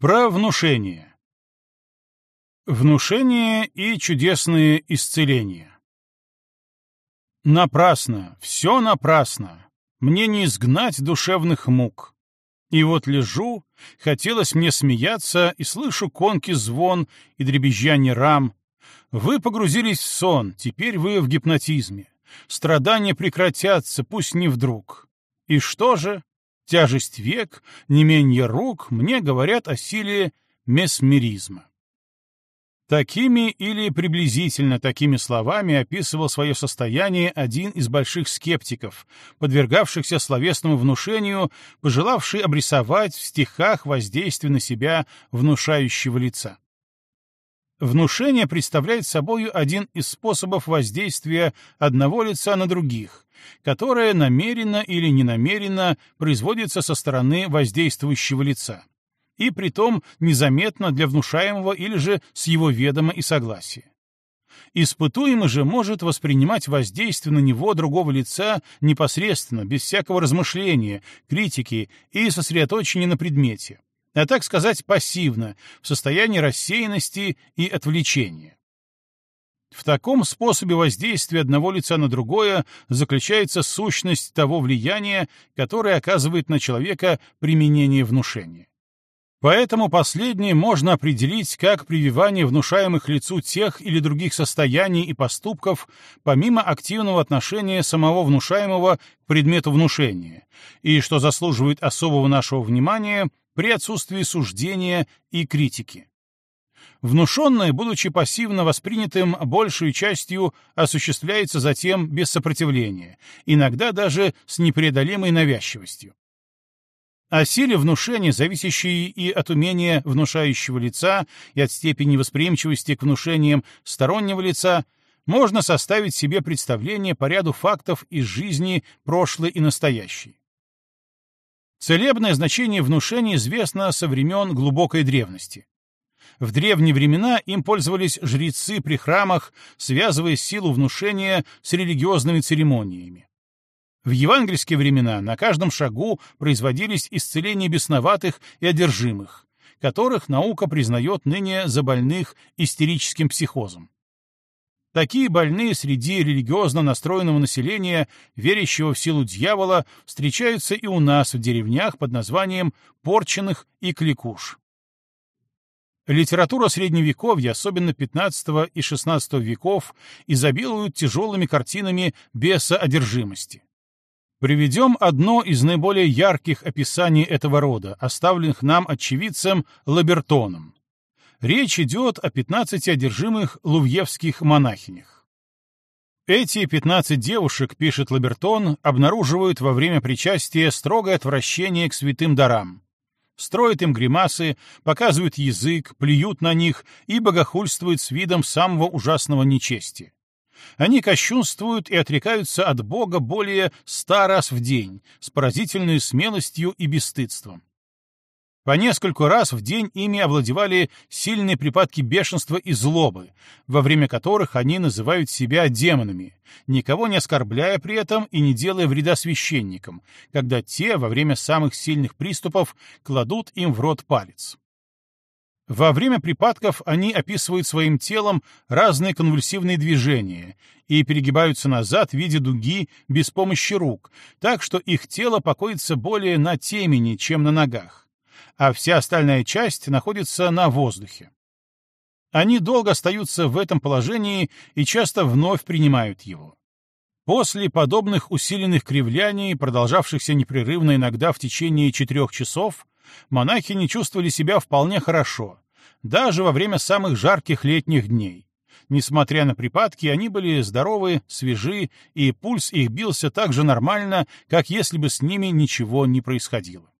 Про внушение. Внушение и чудесные исцеления. Напрасно, все напрасно. Мне не изгнать душевных мук. И вот лежу, хотелось мне смеяться, и слышу конки звон и дребезжание рам. Вы погрузились в сон, теперь вы в гипнотизме. Страдания прекратятся, пусть не вдруг. И что же? Тяжесть век, не менее рук мне говорят о силе месмеризма. Такими или приблизительно такими словами описывал свое состояние один из больших скептиков, подвергавшихся словесному внушению, пожелавший обрисовать в стихах воздействие на себя внушающего лица. Внушение представляет собой один из способов воздействия одного лица на других, которое намеренно или ненамеренно производится со стороны воздействующего лица, и притом незаметно для внушаемого или же с его ведома и согласия. Испытуемый же может воспринимать воздействие на него другого лица непосредственно, без всякого размышления, критики и сосредоточения на предмете, а так сказать пассивно, в состоянии рассеянности и отвлечения. В таком способе воздействия одного лица на другое заключается сущность того влияния, которое оказывает на человека применение внушения. Поэтому последнее можно определить как прививание внушаемых лицу тех или других состояний и поступков, помимо активного отношения самого внушаемого к предмету внушения, и, что заслуживает особого нашего внимания, при отсутствии суждения и критики. Внушенное, будучи пассивно воспринятым большей частью, осуществляется затем без сопротивления, иногда даже с непреодолимой навязчивостью. О силе внушения, зависящей и от умения внушающего лица, и от степени восприимчивости к внушениям стороннего лица, можно составить себе представление по ряду фактов из жизни прошлой и настоящей. Целебное значение внушения известно со времен глубокой древности. В древние времена им пользовались жрецы при храмах, связывая силу внушения с религиозными церемониями. В евангельские времена на каждом шагу производились исцеления бесноватых и одержимых, которых наука признает ныне за больных истерическим психозом. Такие больные среди религиозно настроенного населения, верящего в силу дьявола, встречаются и у нас в деревнях под названием порченных и кликуш. Литература Средневековья, особенно XV и XVI веков, изобилует тяжелыми картинами бесоодержимости. Приведем одно из наиболее ярких описаний этого рода, оставленных нам очевидцем Лабертоном. Речь идет о 15 одержимых лувьевских монахинях. Эти 15 девушек, пишет Лабертон, обнаруживают во время причастия строгое отвращение к святым дарам. Строят им гримасы, показывают язык, плюют на них и богохульствуют с видом самого ужасного нечестия. Они кощунствуют и отрекаются от Бога более ста раз в день, с поразительной смелостью и бесстыдством. По нескольку раз в день ими овладевали сильные припадки бешенства и злобы, во время которых они называют себя демонами, никого не оскорбляя при этом и не делая вреда священникам, когда те во время самых сильных приступов кладут им в рот палец. Во время припадков они описывают своим телом разные конвульсивные движения и перегибаются назад в виде дуги без помощи рук, так что их тело покоится более на темени, чем на ногах а вся остальная часть находится на воздухе. Они долго остаются в этом положении и часто вновь принимают его. После подобных усиленных кривляний, продолжавшихся непрерывно иногда в течение четырех часов, монахи не чувствовали себя вполне хорошо, даже во время самых жарких летних дней. Несмотря на припадки, они были здоровы, свежи, и пульс их бился так же нормально, как если бы с ними ничего не происходило.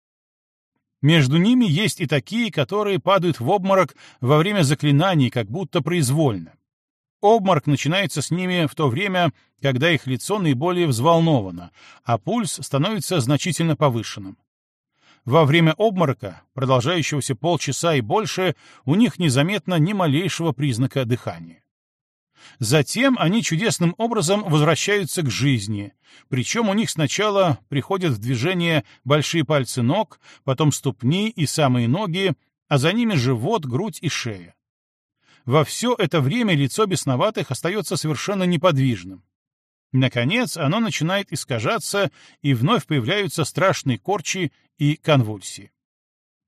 Между ними есть и такие, которые падают в обморок во время заклинаний, как будто произвольно. Обморок начинается с ними в то время, когда их лицо наиболее взволновано, а пульс становится значительно повышенным. Во время обморока, продолжающегося полчаса и больше, у них незаметно ни малейшего признака дыхания. Затем они чудесным образом возвращаются к жизни, причем у них сначала приходят в движение большие пальцы ног, потом ступни и самые ноги, а за ними живот, грудь и шея. Во все это время лицо бесноватых остается совершенно неподвижным. Наконец, оно начинает искажаться, и вновь появляются страшные корчи и конвульсии.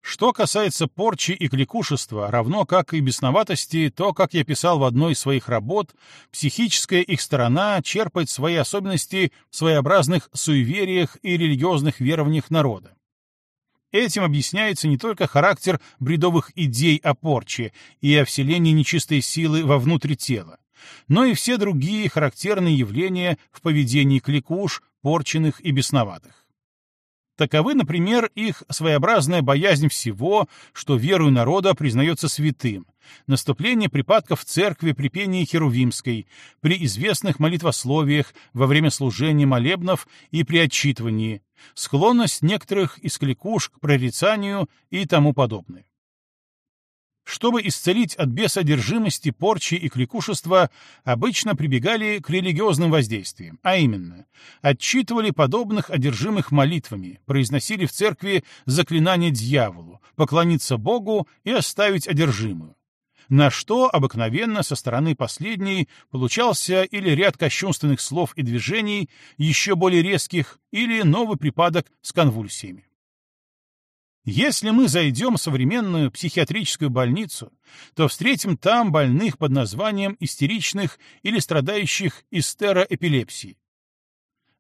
Что касается порчи и кликушества, равно как и бесноватости, то, как я писал в одной из своих работ, психическая их сторона черпает свои особенности в своеобразных суевериях и религиозных верованиях народа. Этим объясняется не только характер бредовых идей о порче и о вселении нечистой силы вовнутрь тела, но и все другие характерные явления в поведении кликуш, порченных и бесноватых. Таковы, например, их своеобразная боязнь всего, что верою народа признается святым, наступление припадков в церкви при пении Херувимской, при известных молитвословиях во время служения молебнов и при отчитывании, склонность некоторых из кликуш к прорицанию и тому подобное. Чтобы исцелить от бесодержимости, порчи и кликушества, обычно прибегали к религиозным воздействиям, а именно, отчитывали подобных одержимых молитвами, произносили в церкви заклинание дьяволу, поклониться Богу и оставить одержимую. На что обыкновенно со стороны последней получался или ряд кощунственных слов и движений, еще более резких, или новый припадок с конвульсиями. Если мы зайдем в современную психиатрическую больницу, то встретим там больных под названием истеричных или страдающих истероэпилепсией.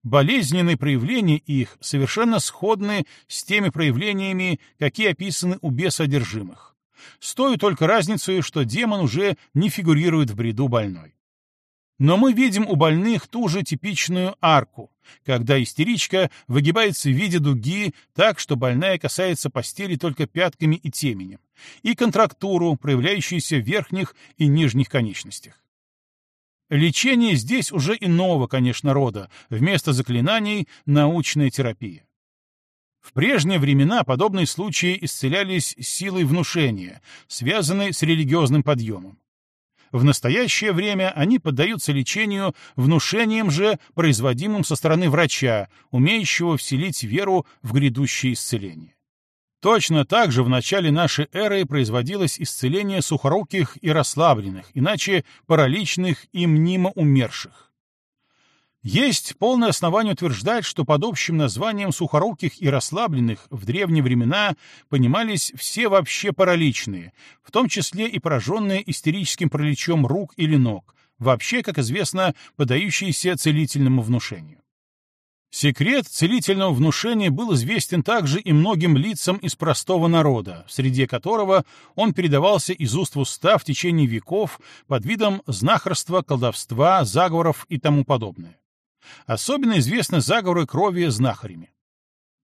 Болезненные проявления их совершенно сходны с теми проявлениями, какие описаны у бесодержимых. С только разницей, что демон уже не фигурирует в бреду больной. Но мы видим у больных ту же типичную арку, когда истеричка выгибается в виде дуги так, что больная касается постели только пятками и теменем, и контрактуру, проявляющуюся в верхних и нижних конечностях. Лечение здесь уже иного, конечно, рода, вместо заклинаний — научная терапия. В прежние времена подобные случаи исцелялись силой внушения, связанной с религиозным подъемом. В настоящее время они поддаются лечению внушением же, производимым со стороны врача, умеющего вселить веру в грядущее исцеление. Точно так же в начале нашей эры производилось исцеление сухоруких и расслабленных, иначе параличных и мнимо умерших. Есть полное основание утверждать, что под общим названием сухоруких и расслабленных в древние времена понимались все вообще параличные, в том числе и пораженные истерическим параличом рук или ног, вообще, как известно, подающиеся целительному внушению. Секрет целительного внушения был известен также и многим лицам из простого народа, среди которого он передавался из уст в уста в течение веков под видом знахарства, колдовства, заговоров и тому подобное. Особенно известны заговоры крови знахарями.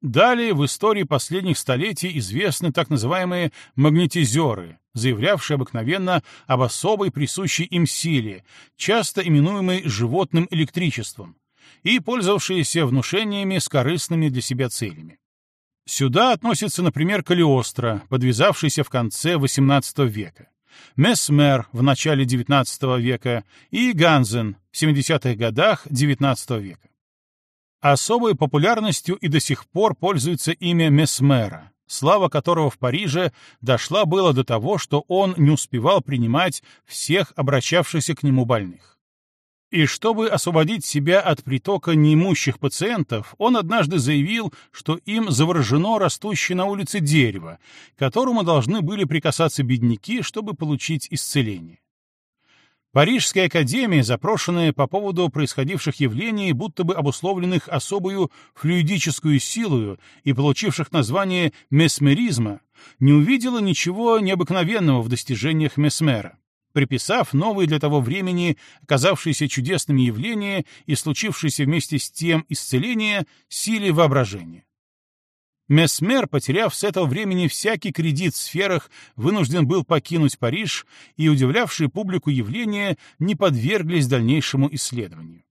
Далее в истории последних столетий известны так называемые магнетизеры, заявлявшие обыкновенно об особой присущей им силе, часто именуемой животным электричеством, и пользовавшиеся внушениями с корыстными для себя целями. Сюда относится, например, Калиостро, подвязавшийся в конце XVIII века. Месмер в начале XIX века и Ганзен в 70-х годах XIX века. Особой популярностью и до сих пор пользуется имя Месмера, слава которого в Париже дошла было до того, что он не успевал принимать всех обращавшихся к нему больных. И чтобы освободить себя от притока неимущих пациентов, он однажды заявил, что им заворожено растущее на улице дерево, которому должны были прикасаться бедняки, чтобы получить исцеление. Парижская академия, запрошенная по поводу происходивших явлений, будто бы обусловленных особую флюидическую силою и получивших название месмеризма, не увидела ничего необыкновенного в достижениях Месмера приписав новые для того времени, оказавшиеся чудесными явления и случившиеся вместе с тем исцеление силе воображения. Месмер, потеряв с этого времени всякий кредит в сферах, вынужден был покинуть Париж, и удивлявшие публику явления не подверглись дальнейшему исследованию.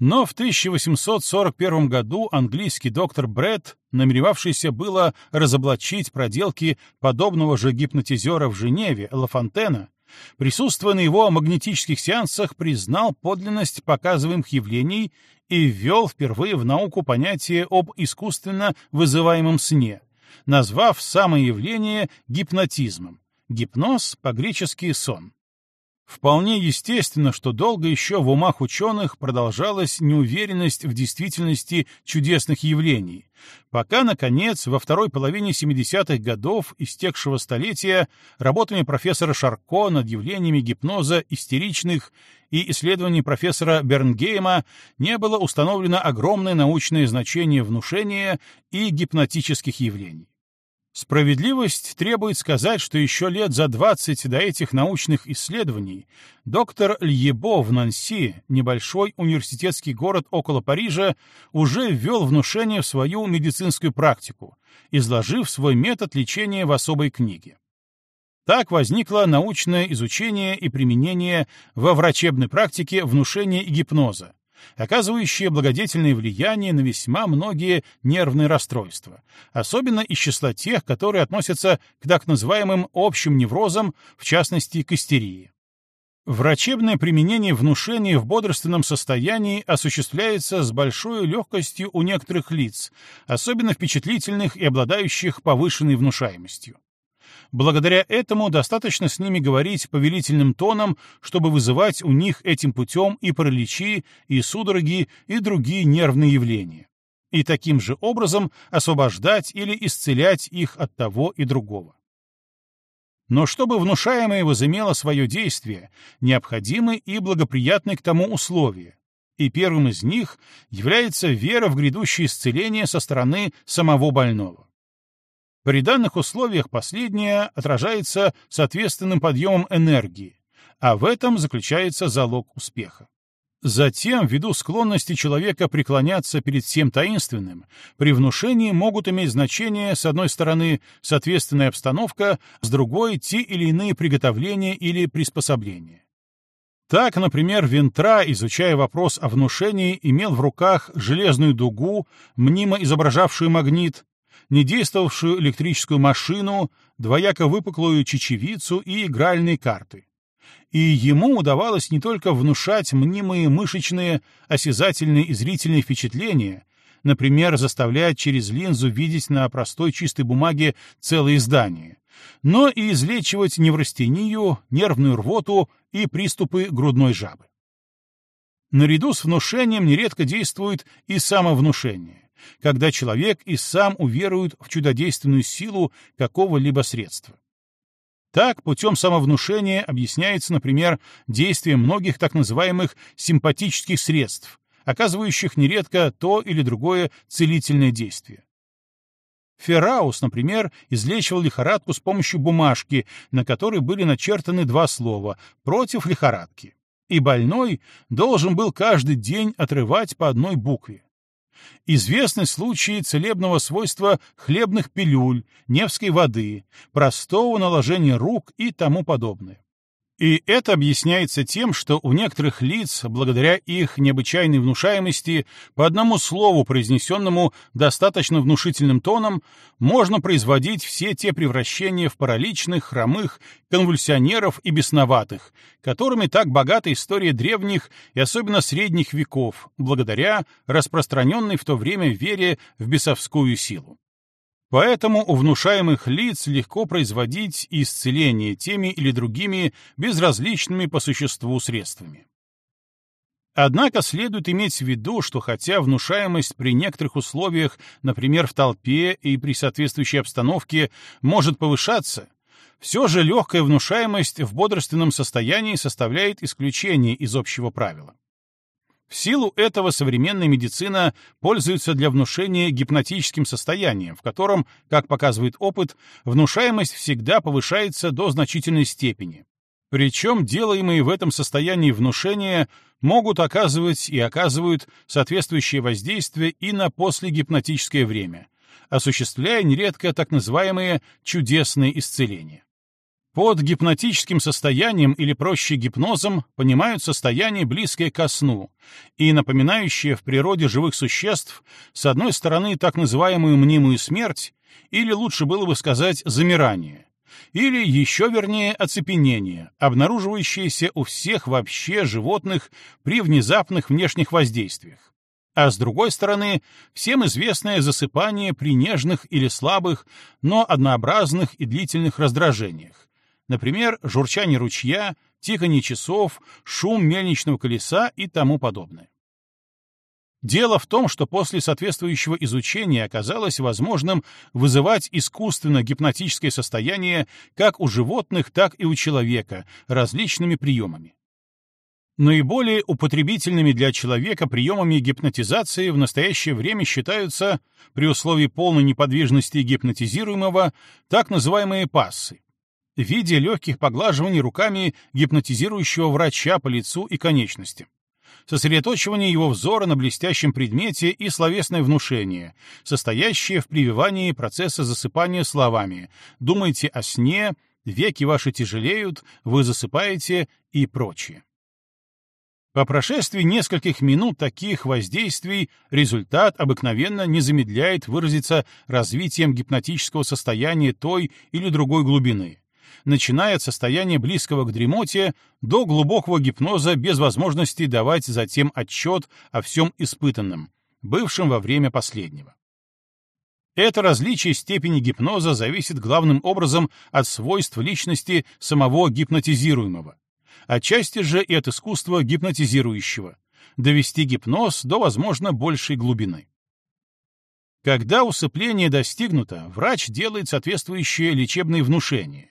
Но в 1841 году английский доктор Бретт, намеревавшийся было разоблачить проделки подобного же гипнотизера в Женеве, Лафонтена, присутствуя на его магнетических сеансах, признал подлинность показываемых явлений и ввел впервые в науку понятие об искусственно вызываемом сне, назвав самое явление гипнотизмом. Гипноз по-гречески «сон». Вполне естественно, что долго еще в умах ученых продолжалась неуверенность в действительности чудесных явлений, пока, наконец, во второй половине 70-х годов истекшего столетия работами профессора Шарко над явлениями гипноза истеричных и исследований профессора Бернгейма не было установлено огромное научное значение внушения и гипнотических явлений. Справедливость требует сказать, что еще лет за 20 до этих научных исследований доктор Льебо в Нанси, небольшой университетский город около Парижа, уже ввел внушение в свою медицинскую практику, изложив свой метод лечения в особой книге. Так возникло научное изучение и применение во врачебной практике внушения и гипноза, оказывающие благодетельное влияние на весьма многие нервные расстройства, особенно из числа тех, которые относятся к так называемым общим неврозам, в частности, к истерии. Врачебное применение внушения в бодрственном состоянии осуществляется с большой легкостью у некоторых лиц, особенно впечатлительных и обладающих повышенной внушаемостью. Благодаря этому достаточно с ними говорить повелительным тоном, чтобы вызывать у них этим путем и параличи, и судороги, и другие нервные явления. И таким же образом освобождать или исцелять их от того и другого. Но чтобы внушаемое возымело свое действие, необходимы и благоприятны к тому условия, и первым из них является вера в грядущее исцеление со стороны самого больного. При данных условиях последнее отражается соответственным подъемом энергии, а в этом заключается залог успеха. Затем, ввиду склонности человека преклоняться перед всем таинственным, при внушении могут иметь значение, с одной стороны, соответственная обстановка, с другой — те или иные приготовления или приспособления. Так, например, Вентра, изучая вопрос о внушении, имел в руках железную дугу, мнимо изображавшую магнит, недействовавшую электрическую машину, двояко выпуклую чечевицу и игральные карты. И ему удавалось не только внушать мнимые мышечные, осязательные и зрительные впечатления, например, заставлять через линзу видеть на простой чистой бумаге целые здания, но и излечивать неврастению, нервную рвоту и приступы грудной жабы. Наряду с внушением нередко действует и самовнушение когда человек и сам уверует в чудодейственную силу какого-либо средства. Так, путем самовнушения объясняется, например, действие многих так называемых симпатических средств, оказывающих нередко то или другое целительное действие. Ферраус, например, излечивал лихорадку с помощью бумажки, на которой были начертаны два слова «против лихорадки», и больной должен был каждый день отрывать по одной букве. Известны случаи целебного свойства хлебных пилюль, невской воды, простого наложения рук и тому подобное. И это объясняется тем, что у некоторых лиц, благодаря их необычайной внушаемости, по одному слову, произнесенному достаточно внушительным тоном, можно производить все те превращения в параличных, хромых, конвульсионеров и бесноватых, которыми так богата история древних и особенно средних веков, благодаря распространенной в то время вере в бесовскую силу. Поэтому у внушаемых лиц легко производить исцеление теми или другими безразличными по существу средствами. Однако следует иметь в виду, что хотя внушаемость при некоторых условиях, например, в толпе и при соответствующей обстановке, может повышаться, все же легкая внушаемость в бодрственном состоянии составляет исключение из общего правила. В силу этого современная медицина пользуется для внушения гипнотическим состоянием, в котором, как показывает опыт, внушаемость всегда повышается до значительной степени. Причем делаемые в этом состоянии внушения могут оказывать и оказывают соответствующее воздействие и на послегипнотическое время, осуществляя нередко так называемые чудесные исцеления. Под гипнотическим состоянием или проще гипнозом понимают состояние, близкое ко сну, и напоминающее в природе живых существ, с одной стороны, так называемую мнимую смерть, или лучше было бы сказать замирание, или еще вернее оцепенение, обнаруживающееся у всех вообще животных при внезапных внешних воздействиях. а с другой стороны, всем известное засыпание при нежных или слабых, но однообразных и длительных раздражениях, например, журчание ручья, тиканье часов, шум мельничного колеса и тому подобное. Дело в том, что после соответствующего изучения оказалось возможным вызывать искусственно гипнотическое состояние как у животных, так и у человека различными приемами. Наиболее употребительными для человека приемами гипнотизации в настоящее время считаются, при условии полной неподвижности гипнотизируемого, так называемые пассы, в виде легких поглаживаний руками гипнотизирующего врача по лицу и конечностям, сосредоточивание его взора на блестящем предмете и словесное внушение, состоящее в прививании процесса засыпания словами «думайте о сне», «веки ваши тяжелеют», «вы засыпаете» и прочее. По прошествии нескольких минут таких воздействий результат обыкновенно не замедляет выразиться развитием гипнотического состояния той или другой глубины, начиная от состояния близкого к дремоте до глубокого гипноза без возможности давать затем отчет о всем испытанном, бывшем во время последнего. Это различие степени гипноза зависит главным образом от свойств личности самого гипнотизируемого, отчасти же и от искусства гипнотизирующего, довести гипноз до, возможно, большей глубины. Когда усыпление достигнуто, врач делает соответствующие лечебные внушения,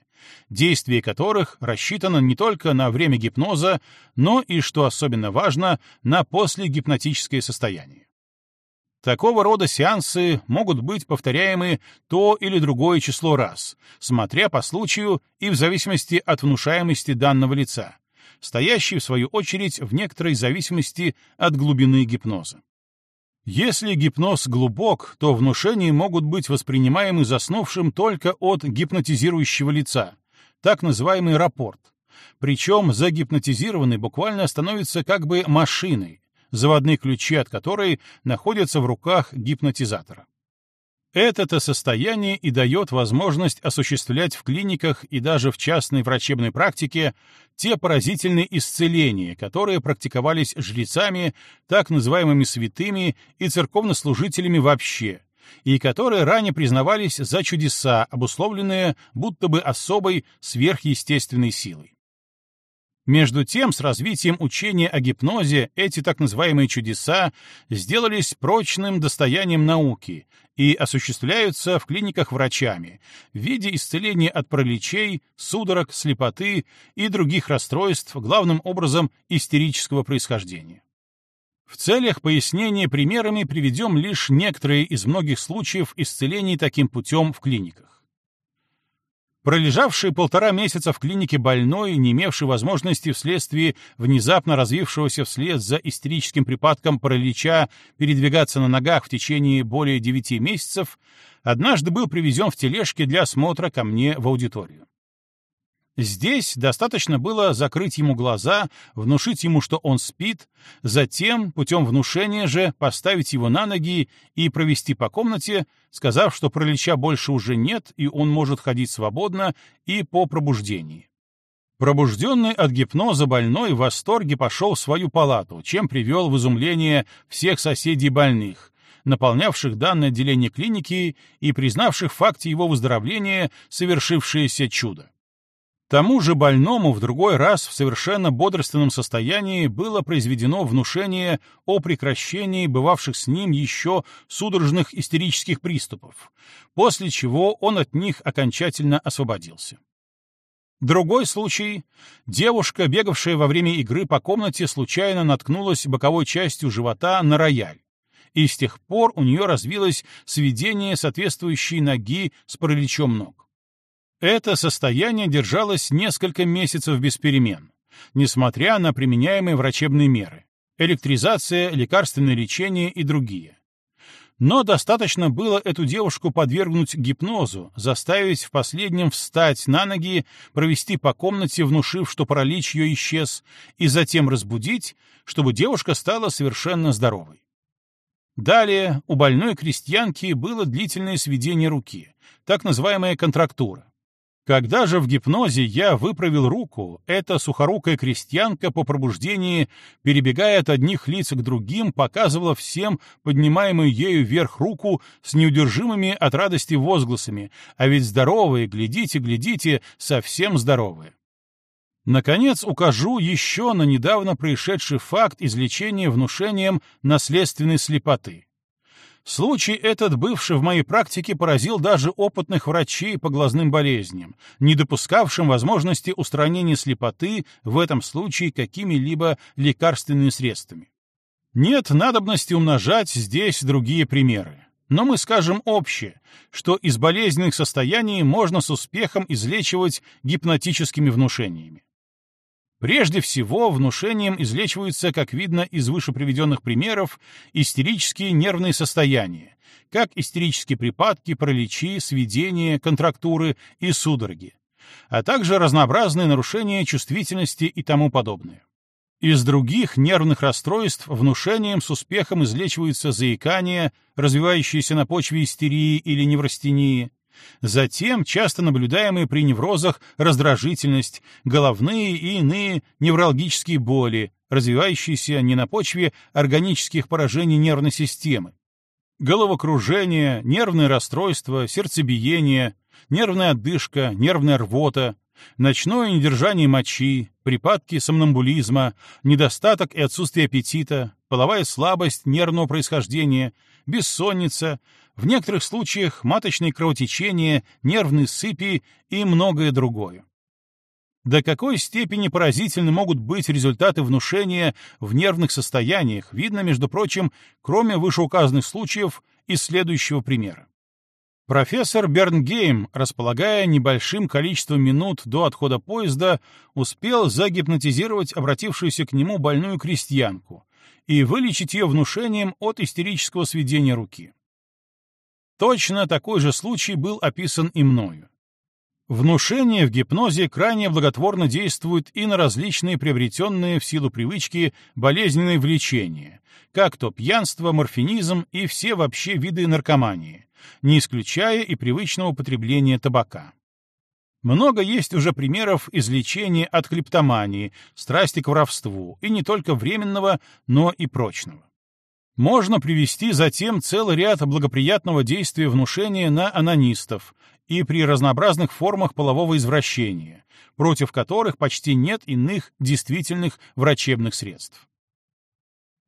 действие которых рассчитано не только на время гипноза, но и, что особенно важно, на послегипнотическое состояние. Такого рода сеансы могут быть повторяемы то или другое число раз, смотря по случаю и в зависимости от внушаемости данного лица, стоящий, в свою очередь, в некоторой зависимости от глубины гипноза. Если гипноз глубок, то внушения могут быть воспринимаемы заснувшим только от гипнотизирующего лица, так называемый рапорт. Причем загипнотизированный буквально становится как бы машиной, заводные ключи от которой находятся в руках гипнотизатора. Это-то состояние и дает возможность осуществлять в клиниках и даже в частной врачебной практике те поразительные исцеления, которые практиковались жрецами, так называемыми святыми и церковнослужителями вообще, и которые ранее признавались за чудеса, обусловленные будто бы особой сверхъестественной силой. Между тем, с развитием учения о гипнозе эти так называемые чудеса сделались прочным достоянием науки и осуществляются в клиниках врачами в виде исцеления от параличей, судорог, слепоты и других расстройств, главным образом истерического происхождения. В целях пояснения примерами приведем лишь некоторые из многих случаев исцелений таким путем в клиниках. Пролежавший полтора месяца в клинике больной, не имевший возможности вследствие внезапно развившегося вслед за истерическим припадком паралича передвигаться на ногах в течение более девяти месяцев, однажды был привезен в тележке для осмотра ко мне в аудиторию. Здесь достаточно было закрыть ему глаза, внушить ему, что он спит, затем, путем внушения же, поставить его на ноги и провести по комнате, сказав, что пролеча больше уже нет, и он может ходить свободно и по пробуждении. Пробужденный от гипноза больной в восторге пошел в свою палату, чем привел в изумление всех соседей больных, наполнявших данное отделение клиники и признавших в факте его выздоровления совершившееся чудо. Тому же больному в другой раз в совершенно бодрственном состоянии было произведено внушение о прекращении бывавших с ним еще судорожных истерических приступов, после чего он от них окончательно освободился. Другой случай. Девушка, бегавшая во время игры по комнате, случайно наткнулась боковой частью живота на рояль, и с тех пор у нее развилось сведение соответствующей ноги с параличом ног. Это состояние держалось несколько месяцев без перемен, несмотря на применяемые врачебные меры — электризация, лекарственное лечение и другие. Но достаточно было эту девушку подвергнуть гипнозу, заставить в последнем встать на ноги, провести по комнате, внушив, что паралич ее исчез, и затем разбудить, чтобы девушка стала совершенно здоровой. Далее у больной крестьянки было длительное сведение руки, так называемая контрактура. Когда же в гипнозе я выправил руку, эта сухорукая крестьянка по пробуждении, перебегая от одних лиц к другим, показывала всем поднимаемую ею вверх руку с неудержимыми от радости возгласами, а ведь здоровые, глядите, глядите, совсем здоровые. Наконец, укажу еще на недавно происшедший факт излечения внушением наследственной слепоты. Случай этот, бывший в моей практике, поразил даже опытных врачей по глазным болезням, не допускавшим возможности устранения слепоты в этом случае какими-либо лекарственными средствами. Нет надобности умножать здесь другие примеры. Но мы скажем общее, что из болезненных состояний можно с успехом излечивать гипнотическими внушениями. Прежде всего, внушением излечиваются, как видно из выше приведенных примеров, истерические нервные состояния, как истерические припадки, параличи, сведения, контрактуры и судороги, а также разнообразные нарушения чувствительности и тому подобное. Из других нервных расстройств внушением с успехом излечиваются заикание, развивающиеся на почве истерии или неврастении, Затем часто наблюдаемые при неврозах раздражительность, головные и иные неврологические боли, развивающиеся не на почве органических поражений нервной системы. Головокружение, нервные расстройства, сердцебиение, нервная отдышка, нервная рвота, ночное недержание мочи, припадки сомнамбулизма, недостаток и отсутствие аппетита, половая слабость нервного происхождения, бессонница, в некоторых случаях маточные кровотечения, нервные сыпи и многое другое. До какой степени поразительны могут быть результаты внушения в нервных состояниях, видно, между прочим, кроме вышеуказанных случаев, из следующего примера. Профессор Бернгейм, располагая небольшим количеством минут до отхода поезда, успел загипнотизировать обратившуюся к нему больную крестьянку и вылечить ее внушением от истерического сведения руки. Точно такой же случай был описан и мною. Внушение в гипнозе крайне благотворно действует и на различные приобретенные в силу привычки болезненные влечения, как то пьянство, морфинизм и все вообще виды наркомании, не исключая и привычного употребления табака. Много есть уже примеров излечения от клептомании, страсти к воровству, и не только временного, но и прочного. Можно привести затем целый ряд благоприятного действия внушения на анонистов и при разнообразных формах полового извращения, против которых почти нет иных действительных врачебных средств.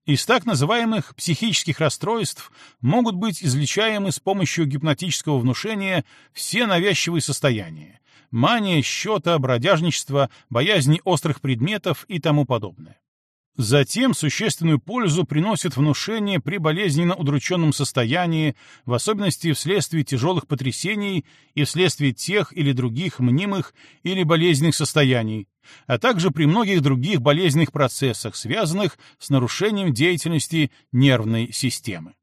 Из так называемых психических расстройств могут быть излечаемы с помощью гипнотического внушения все навязчивые состояния — мания, счета, бродяжничество, боязни острых предметов и тому подобное. Затем существенную пользу приносит внушение при болезненно удрученном состоянии, в особенности вследствие тяжелых потрясений и вследствие тех или других мнимых или болезненных состояний, а также при многих других болезненных процессах, связанных с нарушением деятельности нервной системы.